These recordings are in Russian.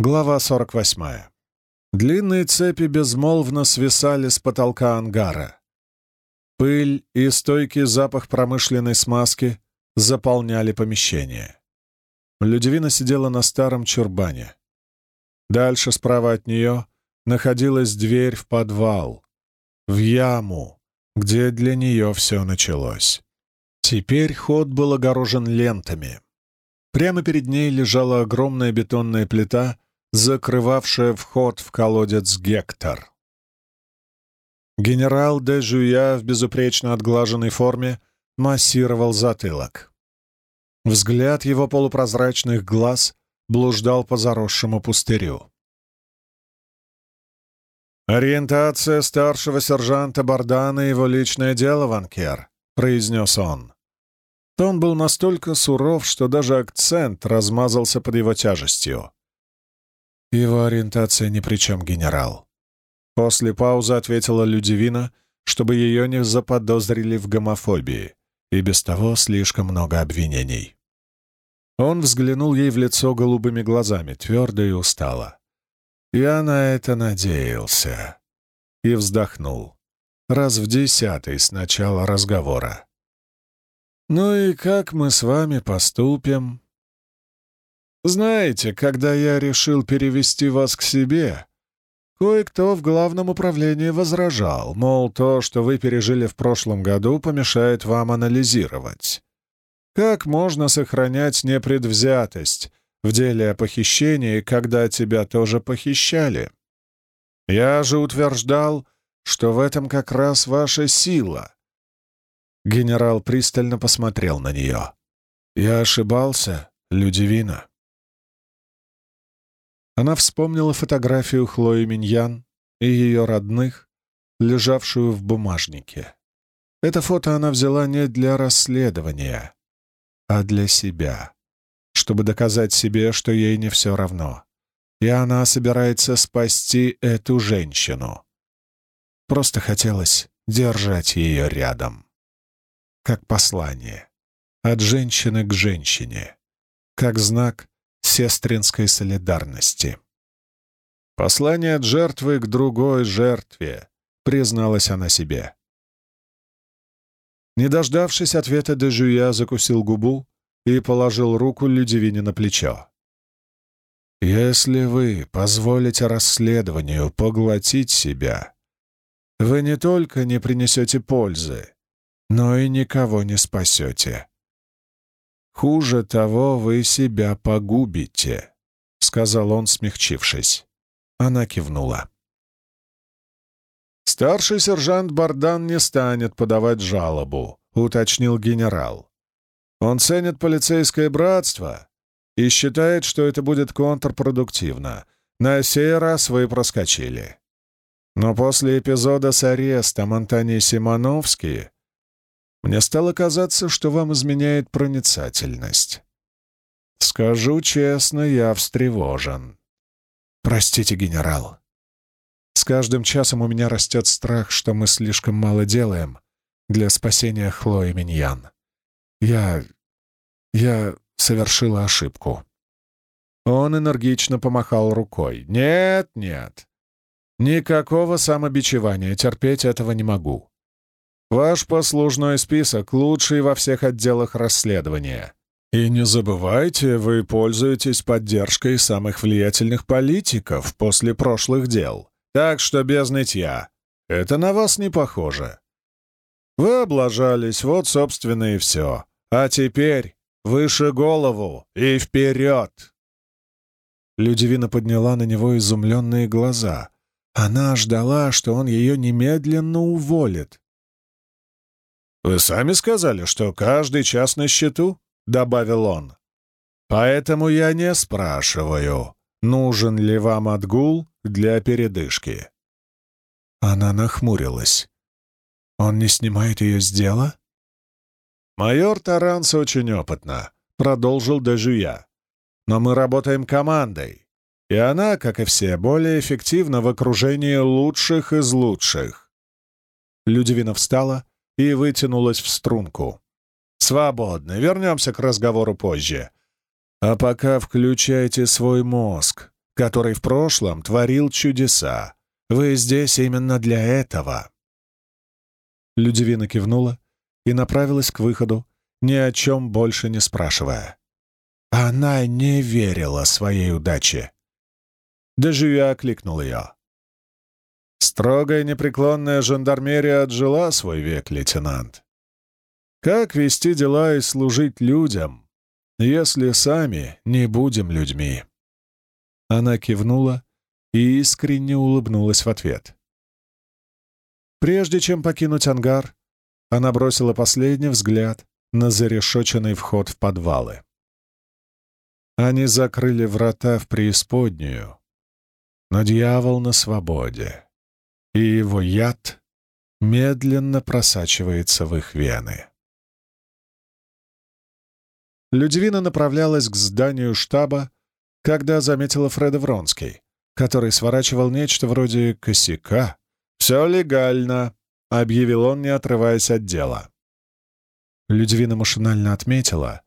Глава 48. Длинные цепи безмолвно свисали с потолка ангара. Пыль и стойкий запах промышленной смазки заполняли помещение. Людивина сидела на старом чурбане. Дальше, справа от нее, находилась дверь в подвал, в яму, где для нее все началось. Теперь ход был огорожен лентами. Прямо перед ней лежала огромная бетонная плита — закрывавшая вход в колодец Гектор. Генерал де Жуя в безупречно отглаженной форме массировал затылок. Взгляд его полупрозрачных глаз блуждал по заросшему пустырю. «Ориентация старшего сержанта Бардана — его личное дело, Ванкер», — произнес он. Тон был настолько суров, что даже акцент размазался под его тяжестью. Его ориентация ни при чем, генерал. После паузы ответила Людивина, чтобы ее не заподозрили в гомофобии, и без того слишком много обвинений. Он взглянул ей в лицо голубыми глазами, твердо и устало. «Я на это надеялся». И вздохнул. Раз в десятый с начала разговора. «Ну и как мы с вами поступим?» Знаете, когда я решил перевести вас к себе, кое-кто в главном управлении возражал, мол, то, что вы пережили в прошлом году, помешает вам анализировать. Как можно сохранять непредвзятость в деле о похищении, когда тебя тоже похищали? Я же утверждал, что в этом как раз ваша сила. Генерал пристально посмотрел на нее. Я ошибался, Людивина. Она вспомнила фотографию Хлои Миньян и ее родных, лежавшую в бумажнике. Это фото она взяла не для расследования, а для себя, чтобы доказать себе, что ей не все равно. И она собирается спасти эту женщину. Просто хотелось держать ее рядом. Как послание. От женщины к женщине. Как знак сестринской солидарности. Послание от жертвы к другой жертве, призналась она себе. Не дождавшись ответа Дежуя, закусил губу и положил руку Людивине на плечо. «Если вы позволите расследованию поглотить себя, вы не только не принесете пользы, но и никого не спасете. Хуже того, вы себя погубите», — сказал он, смягчившись. Она кивнула. «Старший сержант Бардан не станет подавать жалобу», — уточнил генерал. «Он ценит полицейское братство и считает, что это будет контрпродуктивно. На сей раз вы проскочили. Но после эпизода с арестом Антони Симоновский мне стало казаться, что вам изменяет проницательность. Скажу честно, я встревожен. Простите, генерал. С каждым часом у меня растет страх, что мы слишком мало делаем для спасения Хлои Миньян. Я... я совершила ошибку. Он энергично помахал рукой. «Нет, нет. Никакого самобичевания. Терпеть этого не могу. Ваш послужной список лучший во всех отделах расследования. И не забывайте, вы пользуетесь поддержкой самых влиятельных политиков после прошлых дел. Так что без нытья. Это на вас не похоже. Вы облажались, вот, собственно, и все. А теперь выше голову и вперед!» Людивина подняла на него изумленные глаза. Она ждала, что он ее немедленно уволит. «Вы сами сказали, что каждый час на счету?» — добавил он. «Поэтому я не спрашиваю, нужен ли вам отгул для передышки». Она нахмурилась. «Он не снимает ее с дела?» «Майор Таранс очень опытна», — продолжил Дежуя. «Но мы работаем командой, и она, как и все, более эффективна в окружении лучших из лучших». Людивина встала и вытянулась в струнку. «Свободно. Вернемся к разговору позже. А пока включайте свой мозг, который в прошлом творил чудеса. Вы здесь именно для этого». Людивина кивнула и направилась к выходу, ни о чем больше не спрашивая. Она не верила своей удаче. Деживя окликнул ее. Строгая непреклонная жандармерия отжила свой век, лейтенант. Как вести дела и служить людям, если сами не будем людьми? Она кивнула и искренне улыбнулась в ответ. Прежде чем покинуть ангар, она бросила последний взгляд на зарешоченный вход в подвалы. Они закрыли врата в преисподнюю, но дьявол на свободе, и его яд медленно просачивается в их вены. Людвина направлялась к зданию штаба, когда заметила Фреда Вронский, который сворачивал нечто вроде косяка. «Все легально», — объявил он, не отрываясь от дела. Людвина машинально отметила,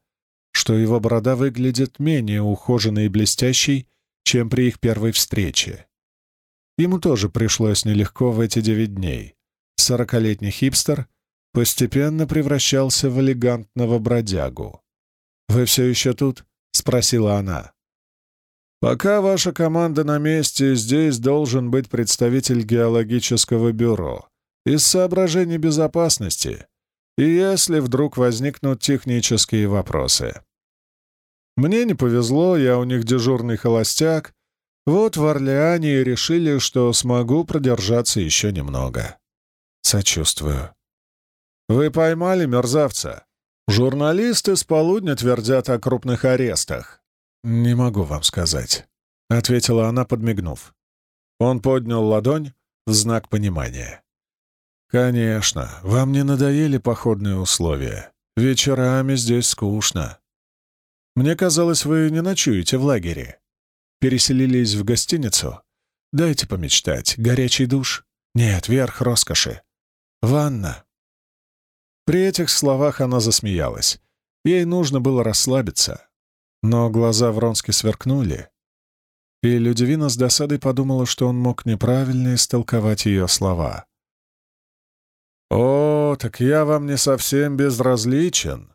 что его борода выглядит менее ухоженной и блестящей, чем при их первой встрече. Ему тоже пришлось нелегко в эти девять дней. Сорокалетний хипстер постепенно превращался в элегантного бродягу. «Вы все еще тут?» — спросила она. «Пока ваша команда на месте, здесь должен быть представитель геологического бюро. Из соображений безопасности и если вдруг возникнут технические вопросы. Мне не повезло, я у них дежурный холостяк, вот в Орлеане решили, что смогу продержаться еще немного. Сочувствую. Вы поймали мерзавца? Журналисты с полудня твердят о крупных арестах. Не могу вам сказать, — ответила она, подмигнув. Он поднял ладонь в знак понимания. «Конечно, вам не надоели походные условия. Вечерами здесь скучно. Мне казалось, вы не ночуете в лагере. Переселились в гостиницу? Дайте помечтать. Горячий душ? Нет, верх роскоши. Ванна». При этих словах она засмеялась. Ей нужно было расслабиться. Но глаза Вронски сверкнули, и Людивина с досадой подумала, что он мог неправильно истолковать ее слова. «О, так я вам не совсем безразличен.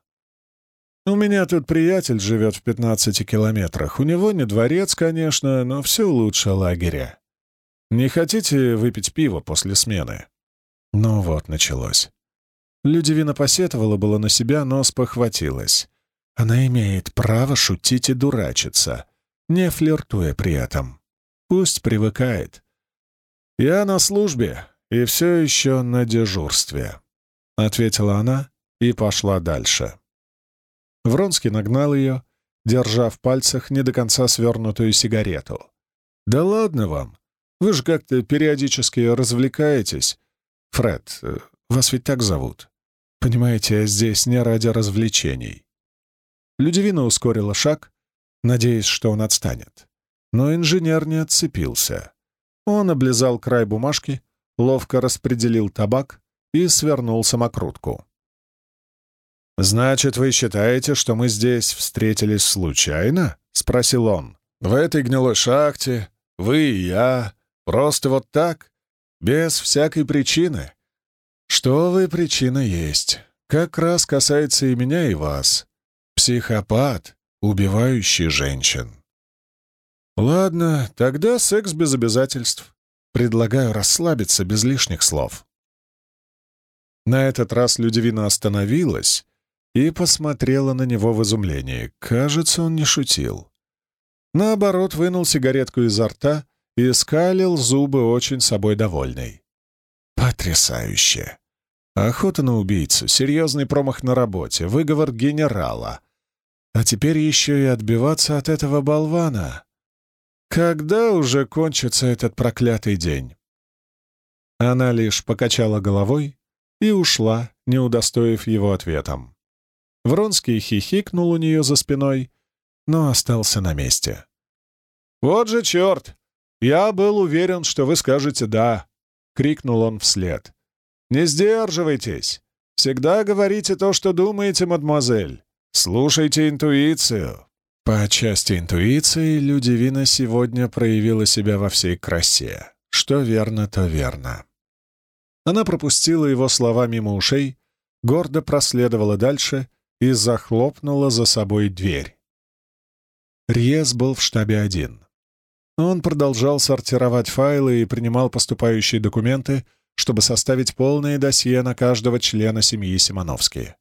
У меня тут приятель живет в пятнадцати километрах. У него не дворец, конечно, но все лучше лагеря. Не хотите выпить пиво после смены?» Ну вот, началось. Людивина посетовала было на себя, но спохватилась. Она имеет право шутить и дурачиться, не флиртуя при этом. Пусть привыкает. «Я на службе, и все еще на дежурстве», — ответила она и пошла дальше. Вронский нагнал ее, держа в пальцах не до конца свернутую сигарету. «Да ладно вам, вы же как-то периодически развлекаетесь. Фред, э, вас ведь так зовут. Понимаете, я здесь не ради развлечений». Людивина ускорила шаг, надеясь, что он отстанет. Но инженер не отцепился. Он облизал край бумажки, ловко распределил табак и свернул самокрутку. «Значит, вы считаете, что мы здесь встретились случайно?» — спросил он. «В этой гнилой шахте, вы и я, просто вот так, без всякой причины?» «Что вы, причина есть. Как раз касается и меня, и вас. Психопат, убивающий женщин». «Ладно, тогда секс без обязательств. Предлагаю расслабиться без лишних слов. На этот раз Людивина остановилась и посмотрела на него в изумлении. Кажется, он не шутил. Наоборот, вынул сигаретку изо рта и скалил зубы очень собой довольный. Потрясающе! Охота на убийцу, серьезный промах на работе, выговор генерала. А теперь еще и отбиваться от этого болвана. Когда уже кончится этот проклятый день? Она лишь покачала головой и ушла, не удостоив его ответом. Вронский хихикнул у нее за спиной, но остался на месте. «Вот же черт! Я был уверен, что вы скажете «да», — крикнул он вслед. «Не сдерживайтесь! Всегда говорите то, что думаете, мадемуазель. Слушайте интуицию. По части интуиции Людивина сегодня проявила себя во всей красе. Что верно, то верно. Она пропустила его слова мимо ушей, гордо проследовала дальше и захлопнула за собой дверь. Риес был в штабе один. Он продолжал сортировать файлы и принимал поступающие документы, чтобы составить полное досье на каждого члена семьи Симоновски.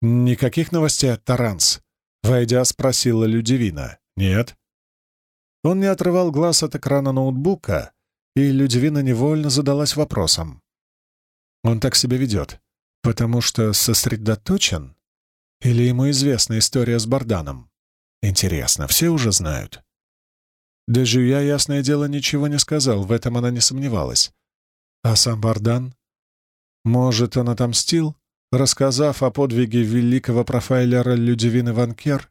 «Никаких новостей от Таранс?» — войдя, спросила Людивина. «Нет». Он не отрывал глаз от экрана ноутбука, и Людивина невольно задалась вопросом. Он так себя ведет, потому что сосредоточен? Или ему известна история с Барданом? Интересно, все уже знают. Даже я, ясное дело, ничего не сказал, в этом она не сомневалась. А сам Бардан? Может, он отомстил, рассказав о подвиге великого профайлера Людивины Ванкер?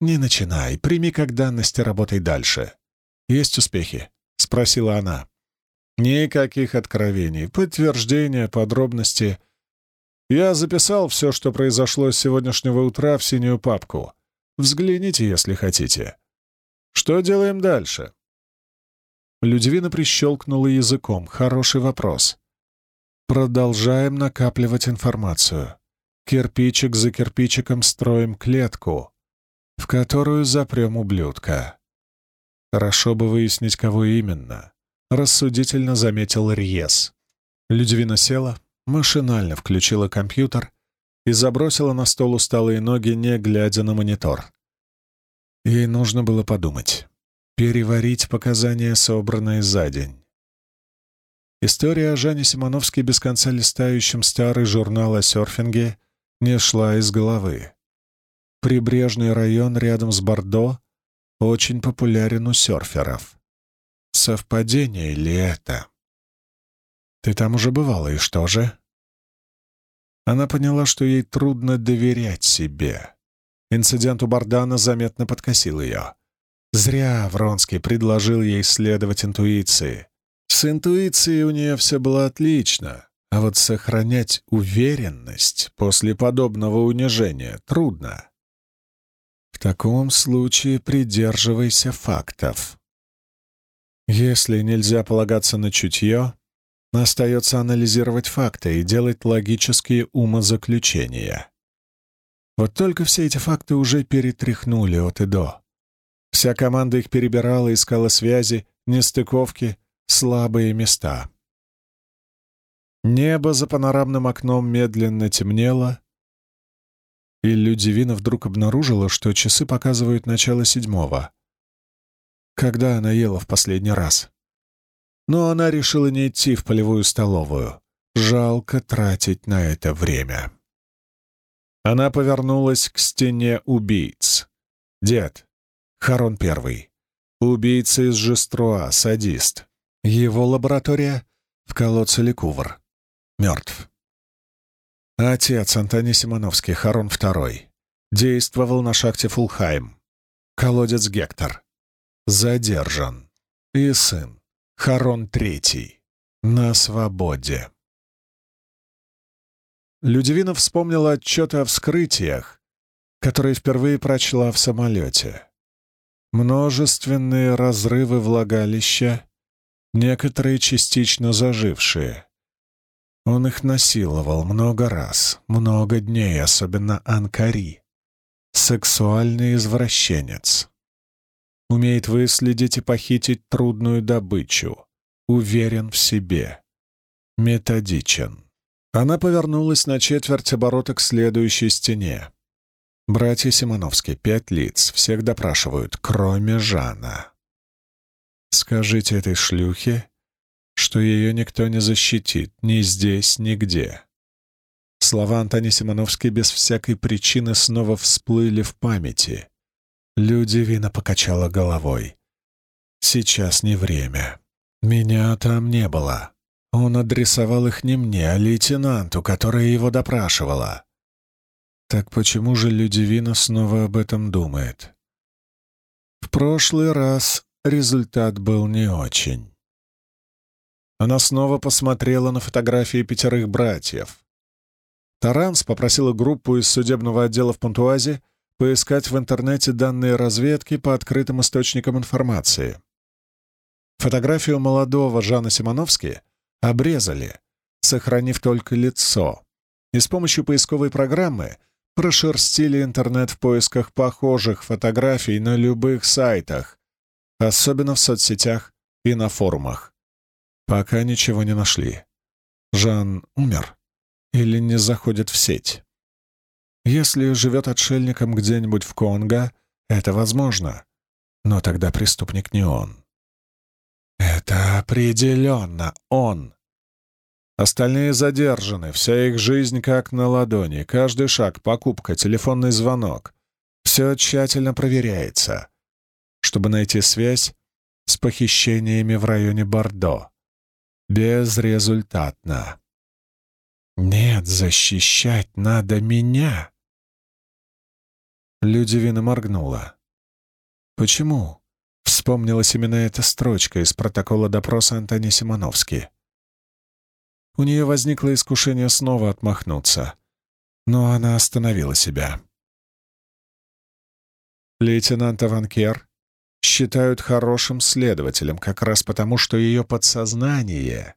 Не начинай, прими как данность и работай дальше. Есть успехи? — спросила она. Никаких откровений, подтверждения, подробности. Я записал все, что произошло с сегодняшнего утра в синюю папку. Взгляните, если хотите. Что делаем дальше? Людивина прищелкнула языком. Хороший вопрос. Продолжаем накапливать информацию. Кирпичик за кирпичиком строим клетку, в которую запрем ублюдка. Хорошо бы выяснить, кого именно. — рассудительно заметил Риес. Людвина села, машинально включила компьютер и забросила на стол усталые ноги, не глядя на монитор. Ей нужно было подумать, переварить показания, собранные за день. История о Жане Симоновской, без конца листающем старый журнал о серфинге, не шла из головы. Прибрежный район рядом с Бордо очень популярен у серферов. Совпадение ли это? Ты там уже бывала, и что же? Она поняла, что ей трудно доверять себе. Инцидент у Бардана заметно подкосил ее. Зря Вронский предложил ей следовать интуиции. С интуицией у нее все было отлично, а вот сохранять уверенность после подобного унижения трудно. В таком случае придерживайся фактов. Если нельзя полагаться на чутье, остается анализировать факты и делать логические умозаключения. Вот только все эти факты уже перетряхнули от и до. Вся команда их перебирала, искала связи, нестыковки, слабые места. Небо за панорамным окном медленно темнело, и Людивина вдруг обнаружила, что часы показывают начало седьмого когда она ела в последний раз. Но она решила не идти в полевую столовую. Жалко тратить на это время. Она повернулась к стене убийц. Дед. Харон Первый. Убийца из Жеструа, садист. Его лаборатория в колодце Ликувр. Мертв. Отец Антоний Симоновский, Харон Второй. Действовал на шахте Фулхайм. Колодец Гектор задержан. И сын, Харон Третий, на свободе. Людивина вспомнила отчеты о вскрытиях, которые впервые прочла в самолете. Множественные разрывы влагалища, некоторые частично зажившие. Он их насиловал много раз, много дней, особенно Анкари. Сексуальный извращенец умеет выследить и похитить трудную добычу, уверен в себе, методичен. Она повернулась на четверть оборота к следующей стене. Братья Симоновские, пять лиц, всех допрашивают, кроме Жана. Скажите этой шлюхе, что ее никто не защитит ни здесь, нигде. Слова Антони Симоновской без всякой причины снова всплыли в памяти. Людивина покачала головой. «Сейчас не время. Меня там не было. Он адресовал их не мне, а лейтенанту, которая его допрашивала. Так почему же Людивина снова об этом думает? В прошлый раз результат был не очень. Она снова посмотрела на фотографии пятерых братьев. Таранс попросила группу из судебного отдела в Пантуазе поискать в интернете данные разведки по открытым источникам информации. Фотографию молодого Жана Симоновски обрезали, сохранив только лицо, и с помощью поисковой программы прошерстили интернет в поисках похожих фотографий на любых сайтах, особенно в соцсетях и на форумах. Пока ничего не нашли. Жан умер или не заходит в сеть. Если живет отшельником где-нибудь в Конго, это возможно. Но тогда преступник не он. Это определенно он. Остальные задержаны, вся их жизнь как на ладони, каждый шаг, покупка, телефонный звонок. Все тщательно проверяется, чтобы найти связь с похищениями в районе Бордо. Безрезультатно. Нет, защищать надо меня. Людивина моргнула. Почему? Вспомнилась именно эта строчка из протокола допроса Антони Симоновски. У нее возникло искушение снова отмахнуться, но она остановила себя. Лейтенанта Ванкер считают хорошим следователем как раз потому, что ее подсознание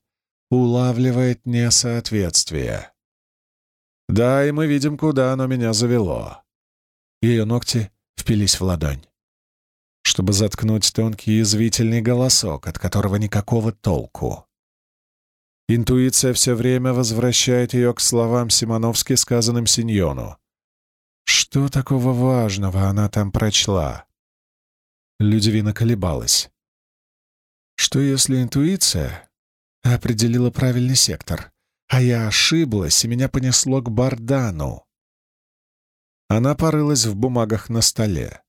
улавливает несоответствие. Да, и мы видим, куда оно меня завело. Ее ногти впились в ладонь, чтобы заткнуть тонкий язвительный голосок, от которого никакого толку. Интуиция все время возвращает ее к словам Симоновски, сказанным Синьону. Что такого важного она там прочла? Людивина колебалась. Что если интуиция определила правильный сектор, а я ошиблась, и меня понесло к Бардану? Она порылась в бумагах на столе.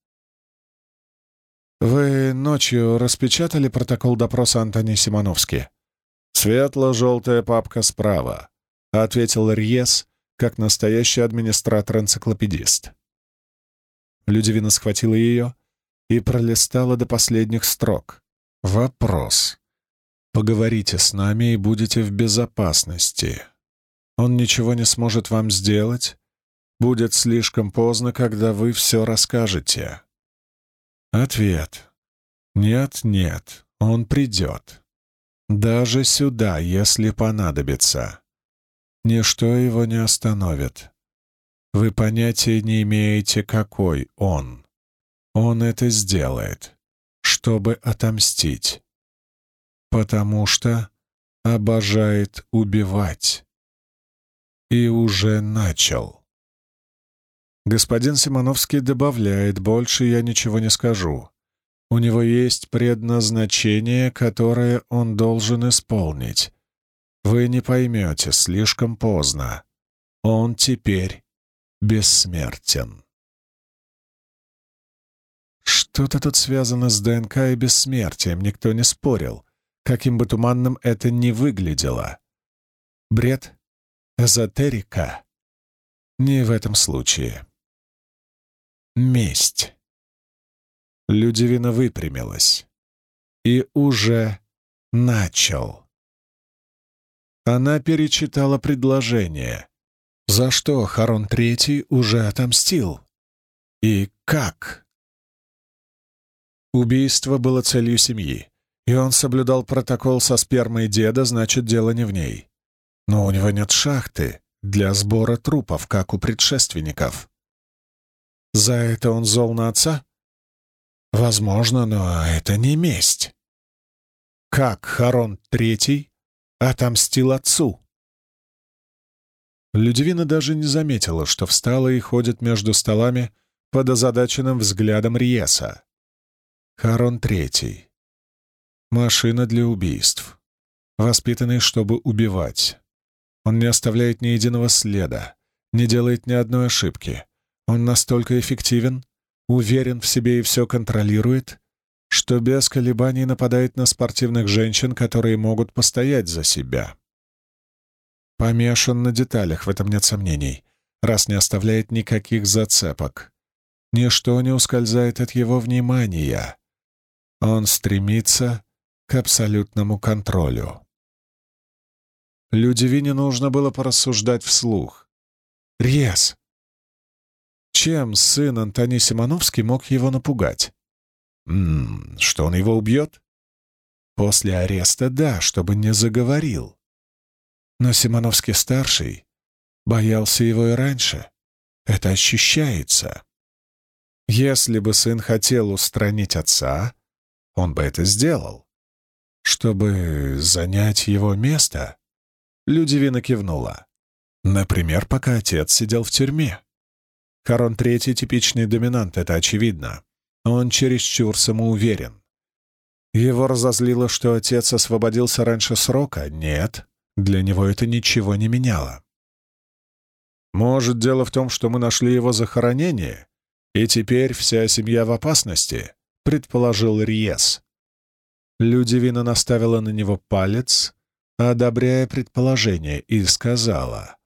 «Вы ночью распечатали протокол допроса Антони Симоновски?» «Светло-желтая папка справа», — ответил Рьес, как настоящий администратор-энциклопедист. Людивина схватила ее и пролистала до последних строк. Вопрос. Поговорите с нами и будете в безопасности. Он ничего не сможет вам сделать. Будет слишком поздно, когда вы все расскажете. Ответ. Нет, нет, он придет. Даже сюда, если понадобится. Ничто его не остановит. Вы понятия не имеете, какой он. Он это сделает, чтобы отомстить. Потому что обожает убивать. И уже начал. Господин Симоновский добавляет, больше я ничего не скажу. У него есть предназначение, которое он должен исполнить. Вы не поймете слишком поздно. Он теперь бессмертен. Что-то тут связано с ДНК и бессмертием, никто не спорил, каким бы туманным это ни выглядело. Бред? Эзотерика? Не в этом случае. Месть. Людивина выпрямилась. И уже начал. Она перечитала предложение. За что Харон Третий уже отомстил? И как? Убийство было целью семьи, и он соблюдал протокол со спермой деда, значит, дело не в ней. Но у него нет шахты для сбора трупов, как у предшественников. За это он зол на отца? Возможно, но это не месть. Как Харон Третий отомстил отцу? Людивина даже не заметила, что встала и ходит между столами под озадаченным взглядом Риеса. Харон Третий. Машина для убийств. Воспитанный, чтобы убивать. Он не оставляет ни единого следа, не делает ни одной ошибки. Он настолько эффективен, уверен в себе и все контролирует, что без колебаний нападает на спортивных женщин, которые могут постоять за себя. Помешан на деталях, в этом нет сомнений, раз не оставляет никаких зацепок. Ничто не ускользает от его внимания. Он стремится к абсолютному контролю. Людивине нужно было порассуждать вслух. «Рез!» Чем сын Антони Симоновский мог его напугать? М -м, что он его убьет? После ареста — да, чтобы не заговорил. Но Симоновский-старший боялся его и раньше. Это ощущается. Если бы сын хотел устранить отца, он бы это сделал. Чтобы занять его место, Людивина кивнула. Например, пока отец сидел в тюрьме. Харон Третий — типичный доминант, это очевидно. Он чересчур самоуверен. Его разозлило, что отец освободился раньше срока? Нет, для него это ничего не меняло. Может, дело в том, что мы нашли его захоронение, и теперь вся семья в опасности, предположил Риес. Людивина наставила на него палец, одобряя предположение, и сказала,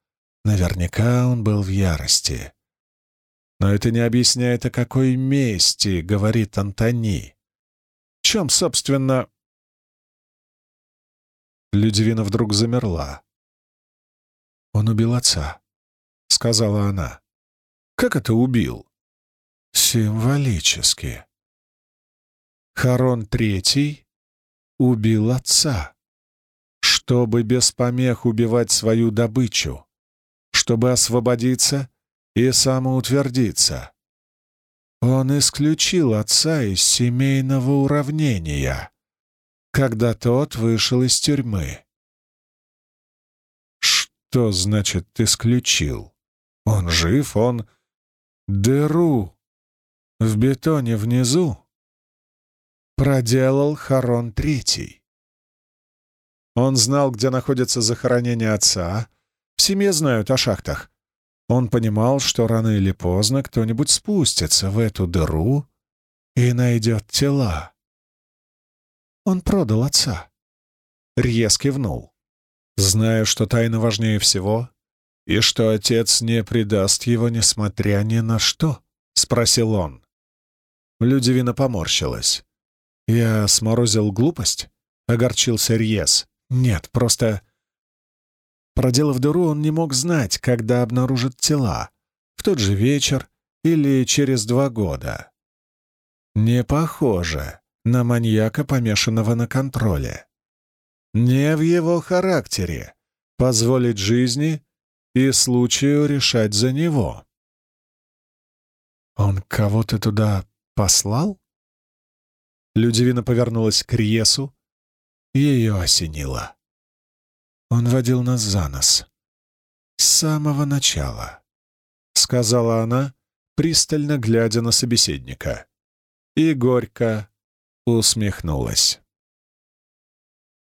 наверняка он был в ярости. Но это не объясняет, о какой мести, говорит Антони. Чем, собственно... Людивина вдруг замерла. Он убил отца. — сказала она. «Как это убил?» «Символически. Харон Третий убил отца, чтобы без помех убивать свою добычу, чтобы освободиться и самоутвердиться. Он исключил отца из семейного уравнения, когда тот вышел из тюрьмы. Что значит «исключил»? Он жив, он... Дыру в бетоне внизу проделал Харон Третий. Он знал, где находится захоронение отца. В семье знают о шахтах. Он понимал, что рано или поздно кто-нибудь спустится в эту дыру и найдет тела. Он продал отца. Рьес кивнул. Зная, что тайна важнее всего, «И что отец не предаст его, несмотря ни на что?» — спросил он. Людивина поморщилась. «Я сморозил глупость?» — огорчился Рьес. «Нет, просто...» Проделав дыру, он не мог знать, когда обнаружит тела. В тот же вечер или через два года. Не похоже на маньяка, помешанного на контроле. Не в его характере позволить жизни и случаю решать за него. «Он кого-то туда послал?» Людивина повернулась к Риесу, ее осенило. Он водил нас за нос. «С самого начала», — сказала она, пристально глядя на собеседника. И горько усмехнулась.